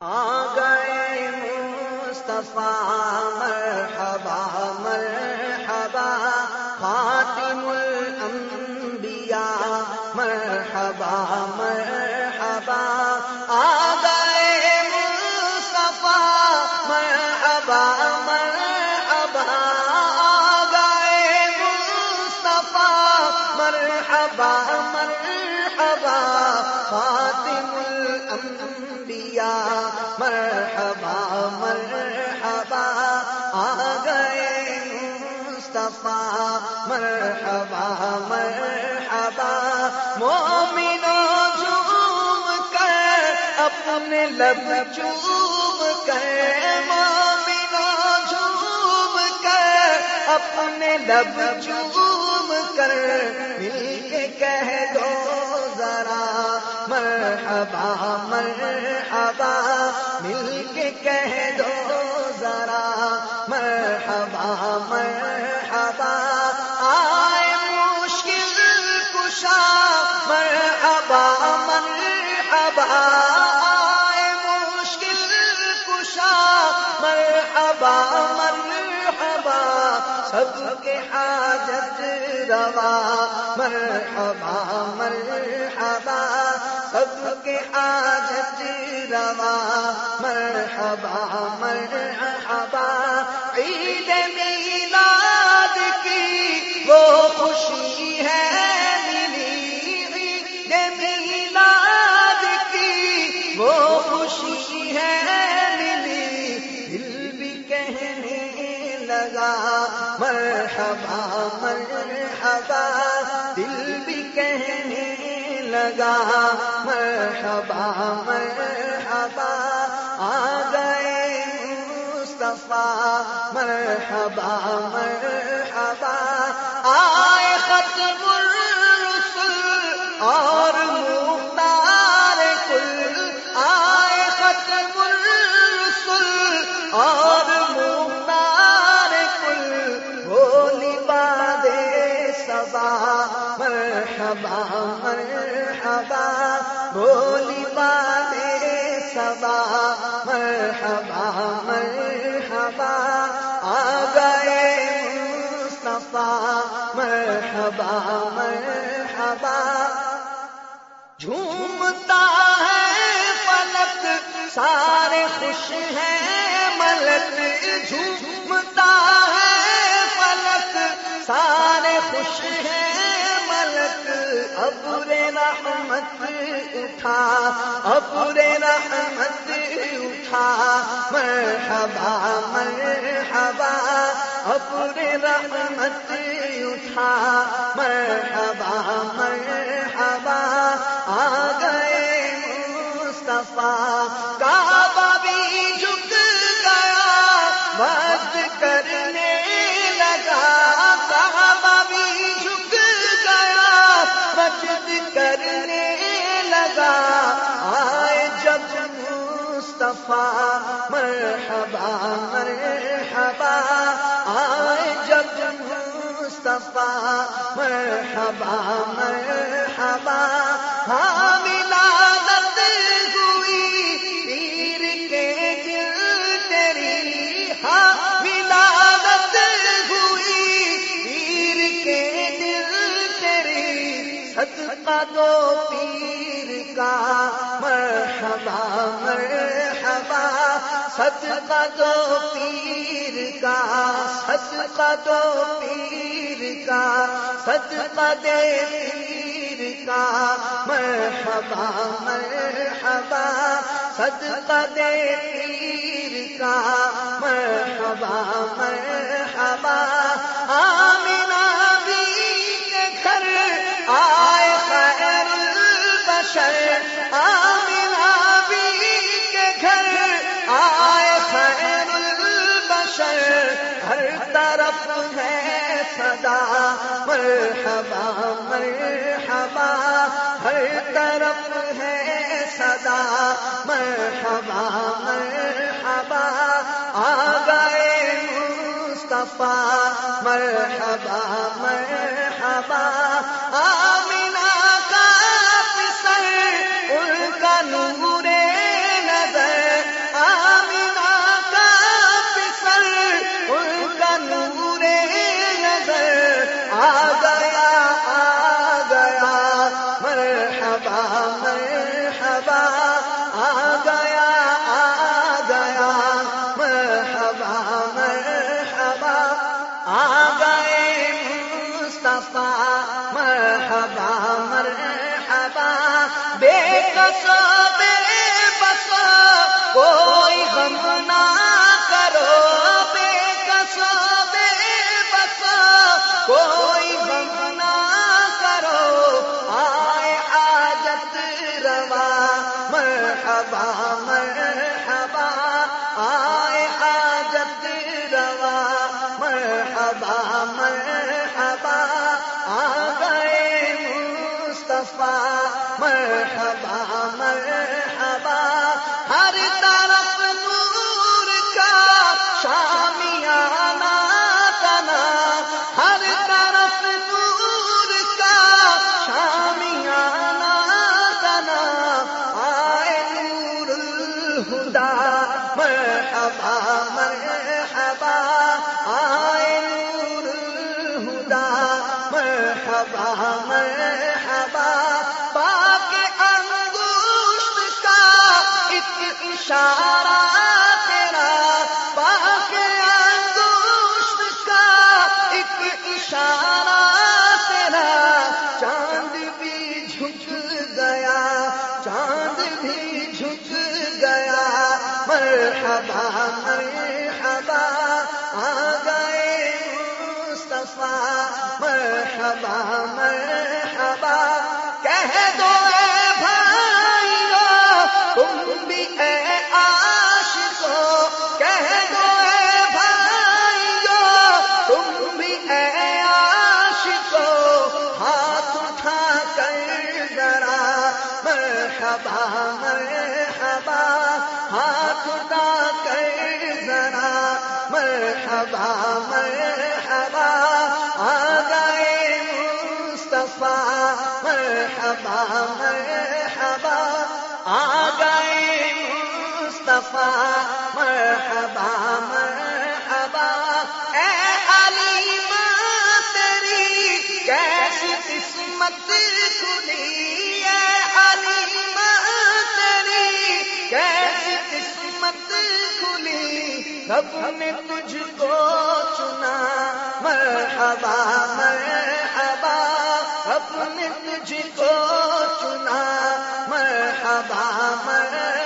آ گئے مصطفیٰ، مرحبا مرحبا، خاتم الانبیاء، مرحبا مرحبا آ گئے مصطفیٰ، مرحبا مرحبا آ گئے مصطفیٰ، مرحبا مرحبا، خاتم الانبیاء مرحبا مرحبا، آ گئے مصطفیٰ، مرحبا مرحبا۔ مومنوں جھوم کر، اپنے لب چوم کر۔ مومنوں جھوم کر، اپنے لب چوم کر۔ مل کے کہہ دو مرحبا مرحبا، مل کے کہہ دو ذرا۔ مرحبا مرحبا، آئے مشکل کشا۔ مرحبا مرحبا، آئے مشکل کشا۔ مرحبا مرحبا، سب کے حاجت روا۔ مرحبا مرحبا سب کے آج روا مرحبا مرحبا عید میلا لگا مرحبا مرحبا، آ گئے مصطفیٰ، مرحبا مرحبا، آئے ختم الرسل اور مختار کل، آئے ختم الرسل اور مرحبا مرحبا، آ گئے مصطفیٰ، مرحبا مرحبا۔ جھومتا ہے پلک سارے خوش ہیں ملک۔ جھومتا ہے پلک سارے خوش ہیں ملک۔ ابر رحمت، اٹھا۔ ابر رحمت تھا۔ مرحبا مرحبا اپنے رحمت اٹھا۔ مرحبا مرحبا، آ گئے مصطفیٰ۔ کعبہ بھی جھک گیا۔ مد کرنے مصطفیٰ مرحبا مرحبا آئے جب مصطفیٰ مرحبا مرحبا ہاں صدقہ دو پیر کا مرحبا مرحبا، صدقہ دو پیر کا، صدقہ دو پیر کا، صدقہ دے پیر کا مرحبا مرحبا، صدقہ دے پیر کا مرحبا مرحبا ہر طرف ہے صدا، مرحبا مرحبا، ہر طرف ہے صدا، مرحبا مرحبا آ گئے مصطفیٰ، مرحبا مرحبا آ گیا اشارہ تیرا پاک کا ایک اشارہ تیرا، چاند بھی جھک گیا، چاند بھی جھک گیا، مرحبا مرحبا آ گئے مصطفیٰ، مرحبا مرحبا۔ مرحبا مرحبا، ہاتھ اٹھا کر ذرا، مرحبا مرحبا، آ گئے مصطفیٰ، مرحبا مرحبا، آ گئے مصطفیٰ، مرحبا مرحبا۔ اے علی ماں تیری کیسی قسمت سب نے تجھ کو چنا۔ مرحبا مرحبا۔ سب نے تجھ کو چنا۔ مرحبا مرحبا۔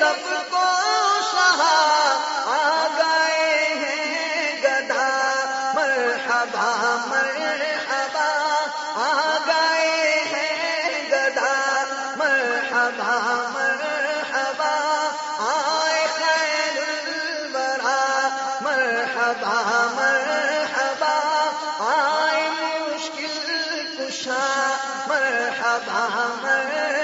سب کو شہا آ گئے ہیں گدا، مرحبا مرحبا آ گئے ہیں گدا، مرحبا مرحبا، آئے خیر الورا، مرحبا مرحبا، آئے مشکل کشا، مرحبا مرحبا